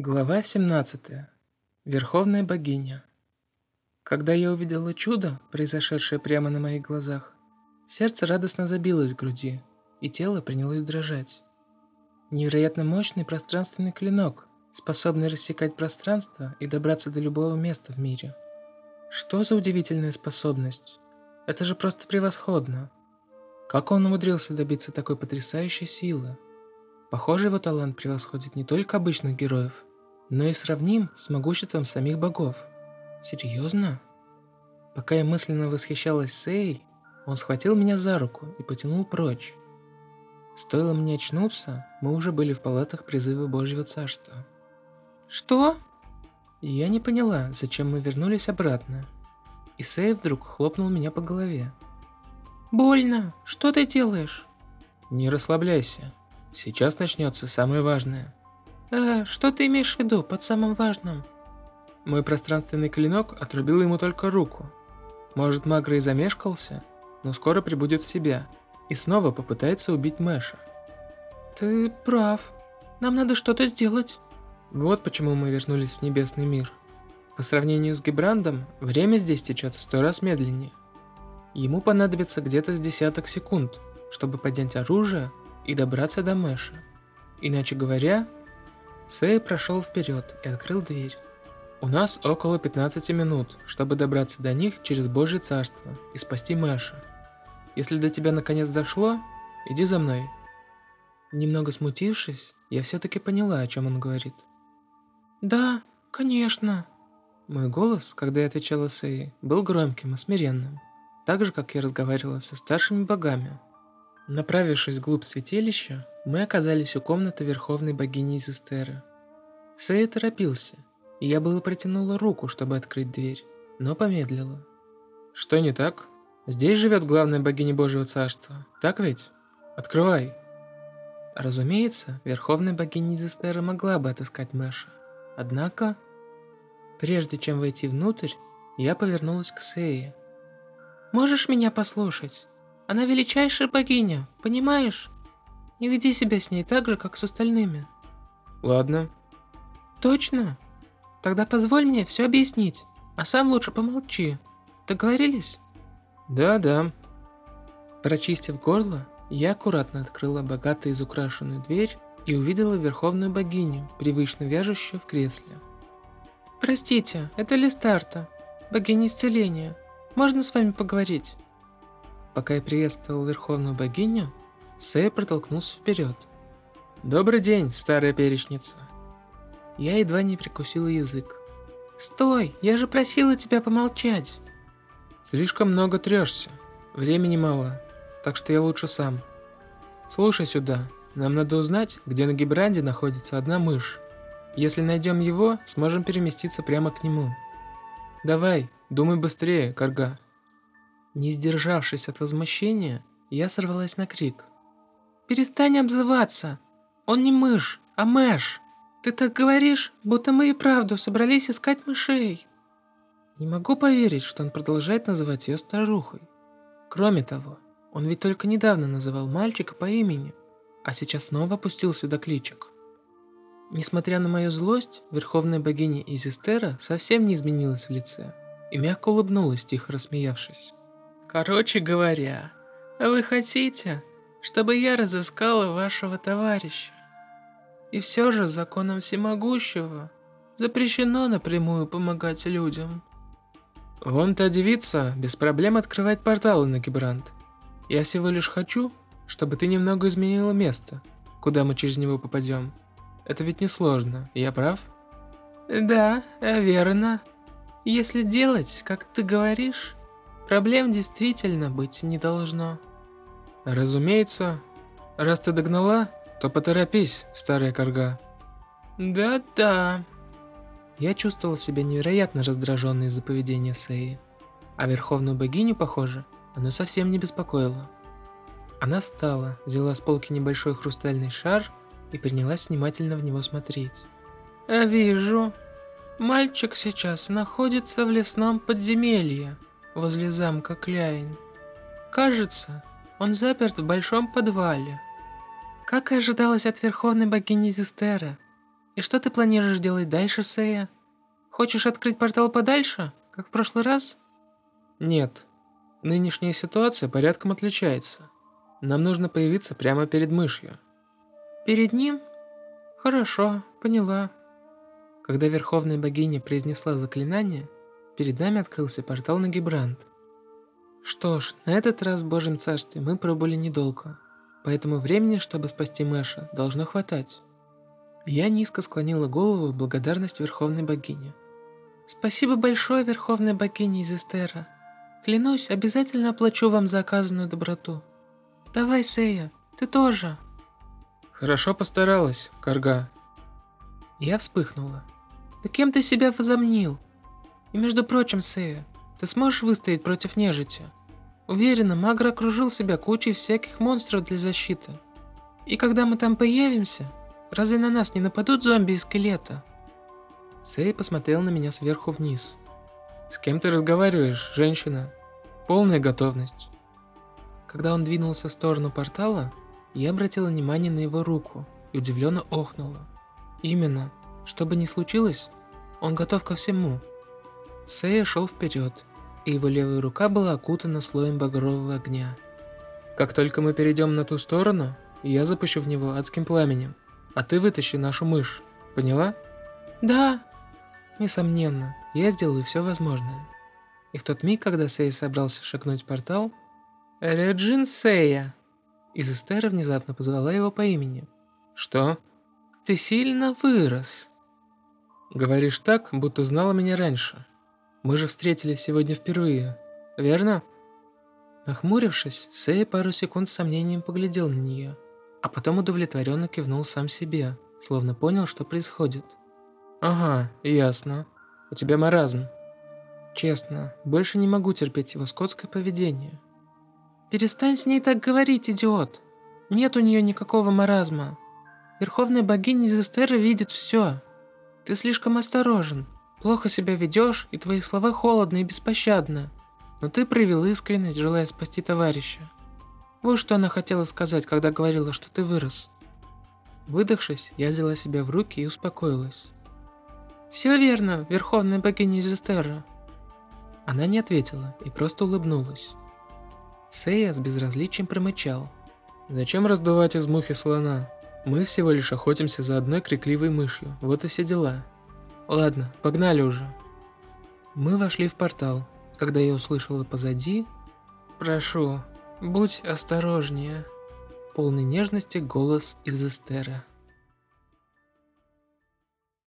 Глава 17. Верховная богиня. Когда я увидела чудо, произошедшее прямо на моих глазах, сердце радостно забилось в груди, и тело принялось дрожать. Невероятно мощный пространственный клинок, способный рассекать пространство и добраться до любого места в мире. Что за удивительная способность? Это же просто превосходно. Как он умудрился добиться такой потрясающей силы? Похоже, его талант превосходит не только обычных героев – но и сравним с могуществом самих богов. Серьезно? Пока я мысленно восхищалась Сей, он схватил меня за руку и потянул прочь. Стоило мне очнуться, мы уже были в палатах призыва Божьего Царства. «Что?» Я не поняла, зачем мы вернулись обратно. И Сей вдруг хлопнул меня по голове. «Больно! Что ты делаешь?» «Не расслабляйся. Сейчас начнется самое важное». «Э, что ты имеешь в виду под самым важным?» Мой пространственный клинок отрубил ему только руку. Может, Магра и замешкался, но скоро прибудет в себя и снова попытается убить Мэша. «Ты прав. Нам надо что-то сделать». Вот почему мы вернулись в Небесный мир. По сравнению с Гибрандом, время здесь течет в сто раз медленнее. Ему понадобится где-то с десяток секунд, чтобы поднять оружие и добраться до Мэша. Иначе говоря, Сэй прошел вперед и открыл дверь. У нас около 15 минут, чтобы добраться до них через Божье Царство и спасти Мэша. Если до тебя наконец дошло, иди за мной. Немного смутившись, я все-таки поняла, о чем он говорит. Да, конечно. Мой голос, когда я отвечала Сэй, был громким и смиренным, так же, как я разговаривала со старшими богами. Направившись вглубь святилища, мы оказались у комнаты Верховной Богини Изестеры. Сэй торопился, и я было протянула руку, чтобы открыть дверь, но помедлила. «Что не так? Здесь живет главная богиня Божьего Царства, так ведь? Открывай!» Разумеется, Верховная Богиня Изестеры могла бы отыскать Мэша. Однако, прежде чем войти внутрь, я повернулась к Сее. «Можешь меня послушать?» Она величайшая богиня, понимаешь? Не веди себя с ней так же, как с остальными. Ладно. Точно? Тогда позволь мне все объяснить, а сам лучше помолчи. Договорились? Да-да. Прочистив горло, я аккуратно открыла богато изукрашенную дверь и увидела верховную богиню, привычно вяжущую в кресле. «Простите, это Листарта, богиня исцеления. Можно с вами поговорить?» Пока я приветствовал Верховную Богиню, Сэй протолкнулся вперед. «Добрый день, старая перечница!» Я едва не прикусил язык. «Стой! Я же просила тебя помолчать!» «Слишком много трешься. Времени мало, так что я лучше сам. Слушай сюда, нам надо узнать, где на Гибранде находится одна мышь. Если найдем его, сможем переместиться прямо к нему. Давай, думай быстрее, Карга!» Не сдержавшись от возмущения, я сорвалась на крик. «Перестань обзываться! Он не мышь, а мэш! Ты так говоришь, будто мы и правду собрались искать мышей!» Не могу поверить, что он продолжает называть ее старухой. Кроме того, он ведь только недавно называл мальчика по имени, а сейчас снова опустил сюда кличек. Несмотря на мою злость, верховная богиня Изистера совсем не изменилась в лице и мягко улыбнулась, тихо рассмеявшись. Короче говоря, вы хотите, чтобы я разыскала вашего товарища? И все же законом всемогущего запрещено напрямую помогать людям. Вон та девица без проблем открывает порталы на Гибрант. Я всего лишь хочу, чтобы ты немного изменила место, куда мы через него попадем. Это ведь не сложно, я прав? Да, верно. Если делать, как ты говоришь, Проблем действительно быть не должно. Разумеется. Раз ты догнала, то поторопись, старая корга. Да-да. Я чувствовал себя невероятно раздраженной из-за поведения Сеи. А Верховную Богиню, похоже, оно совсем не беспокоило. Она встала, взяла с полки небольшой хрустальный шар и принялась внимательно в него смотреть. «Вижу. Мальчик сейчас находится в лесном подземелье возле замка Кляйн. Кажется, он заперт в большом подвале. Как и ожидалось от верховной богини Зестера, И что ты планируешь делать дальше, Сея? Хочешь открыть портал подальше, как в прошлый раз? Нет. Нынешняя ситуация порядком отличается. Нам нужно появиться прямо перед мышью. Перед ним? Хорошо, поняла. Когда Верховная Богиня произнесла заклинание, перед нами открылся портал на Гибрант. Что ж, на этот раз в Божьем Царстве мы пробыли недолго, поэтому времени, чтобы спасти Мэша, должно хватать. Я низко склонила голову в благодарность Верховной Богине. «Спасибо большое, Верховная Богиня из Эстера. Клянусь, обязательно оплачу вам за оказанную доброту. Давай, Сея, ты тоже». «Хорошо постаралась, Карга». Я вспыхнула. «Да кем ты себя возомнил? И между прочим, Сея, ты сможешь выстоять против нежити?» Уверена, Магра окружил себя кучей всяких монстров для защиты. И когда мы там появимся, разве на нас не нападут зомби и скелета? Сэй посмотрел на меня сверху вниз. «С кем ты разговариваешь, женщина? Полная готовность». Когда он двинулся в сторону портала, я обратила внимание на его руку и удивленно охнула. Именно, что бы ни случилось, он готов ко всему. Сэй шел вперед, и его левая рука была окутана слоем багрового огня. Как только мы перейдем на ту сторону, я запущу в него адским пламенем, а ты вытащи нашу мышь. Поняла? Да. Несомненно, я сделаю все возможное. И в тот миг, когда Сей собрался шагнуть в портал, Реджин Сея из Эстера внезапно позвала его по имени. Что? Ты сильно вырос. Говоришь так, будто знала меня раньше. Мы же встретились сегодня впервые, верно?» Нахмурившись, Сэй пару секунд с сомнением поглядел на нее, а потом удовлетворенно кивнул сам себе, словно понял, что происходит. «Ага, ясно. У тебя маразм. Честно, больше не могу терпеть его скотское поведение». «Перестань с ней так говорить, идиот. Нет у нее никакого маразма. Верховная богиня из Эстера видит все. Ты слишком осторожен. Плохо себя ведешь, и твои слова холодны и беспощадны. Но ты проявил искренность, желая спасти товарища. Вот что она хотела сказать, когда говорила, что ты вырос. Выдохшись, я взяла себя в руки и успокоилась. «Все верно, Верховная Богиня Изестера». Она не ответила и просто улыбнулась. Сея с безразличием промычал. «Зачем раздувать из мухи слона? Мы всего лишь охотимся за одной крикливой мышью, вот и все дела». Ладно, погнали уже. Мы вошли в портал, когда я услышала позади «Прошу, будь осторожнее». Полный нежности голос из Эстера.